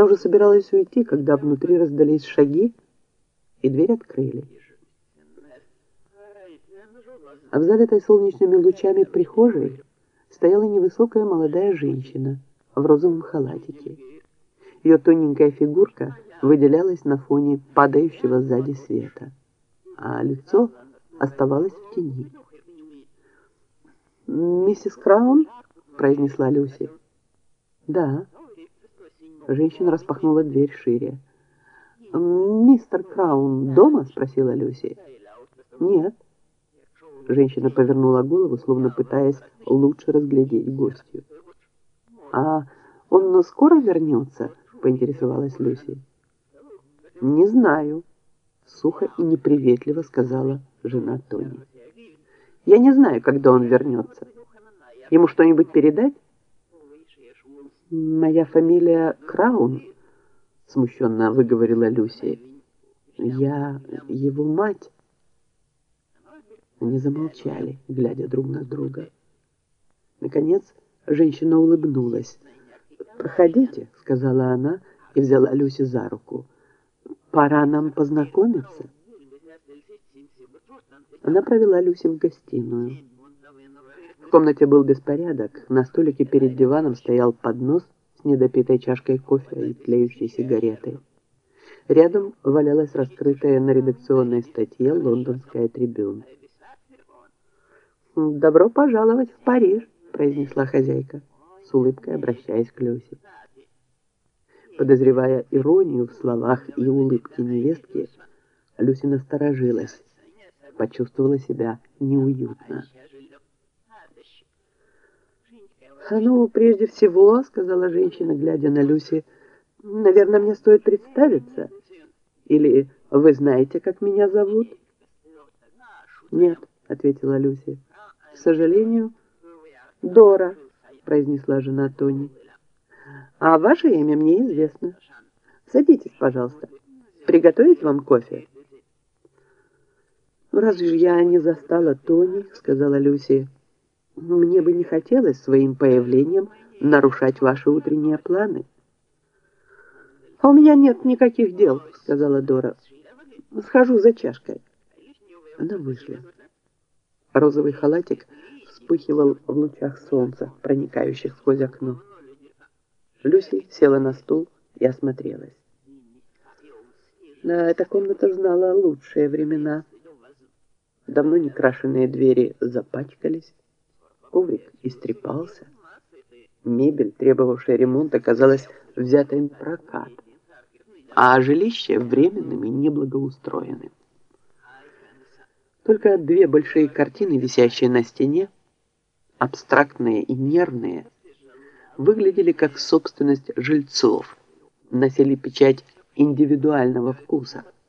Она уже собиралась уйти, когда внутри раздались шаги, и дверь открыли. А в залитой солнечными лучами прихожей стояла невысокая молодая женщина в розовом халатике. Ее тоненькая фигурка выделялась на фоне падающего сзади света, а лицо оставалось в тени. «Миссис Краун?» – произнесла Люси. «Да». Женщина распахнула дверь шире. «Мистер Краун дома?» – спросила Люси. «Нет». Женщина повернула голову, словно пытаясь лучше разглядеть гостью. «А он скоро вернется?» – поинтересовалась Люси. «Не знаю», – сухо и неприветливо сказала жена Тони. «Я не знаю, когда он вернется. Ему что-нибудь передать?» «Моя фамилия Краун», — смущенно выговорила Люси. «Я его мать». Они замолчали, глядя друг на друга. Наконец, женщина улыбнулась. «Проходите», — сказала она и взяла Люси за руку. «Пора нам познакомиться». Она провела Люси в гостиную. В комнате был беспорядок. На столике перед диваном стоял поднос с недопитой чашкой кофе и тлеющей сигаретой. Рядом валялась раскрытая на редакционной статье лондонская трибюна. «Добро пожаловать в Париж», — произнесла хозяйка, с улыбкой обращаясь к Люсе. Подозревая иронию в словах и улыбке невестки, Люси насторожилась, почувствовала себя неуютно. «Ну, прежде всего, — сказала женщина, глядя на Люси, — наверное, мне стоит представиться. Или вы знаете, как меня зовут?» «Нет», — ответила Люси. «К сожалению, Дора», — произнесла жена Тони. «А ваше имя мне известно. Садитесь, пожалуйста. Приготовить вам кофе?» «Разве же я не застала Тони?» — сказала Люси. Мне бы не хотелось своим появлением нарушать ваши утренние планы. «А у меня нет никаких дел», — сказала Дора. «Схожу за чашкой». Она вышла. Розовый халатик вспыхивал в лучах солнца, проникающих сквозь окно. Люси села на стул и осмотрелась. Да, эта комната знала лучшие времена. Давно не крашеные двери запачкались, Коврик истрепался. Мебель, требовавшая ремонта, казалась взятой на прокат, а жилище временным и неблагоустроенным. Только две большие картины, висящие на стене, абстрактные и нервные, выглядели как собственность жильцов, носили печать индивидуального вкуса –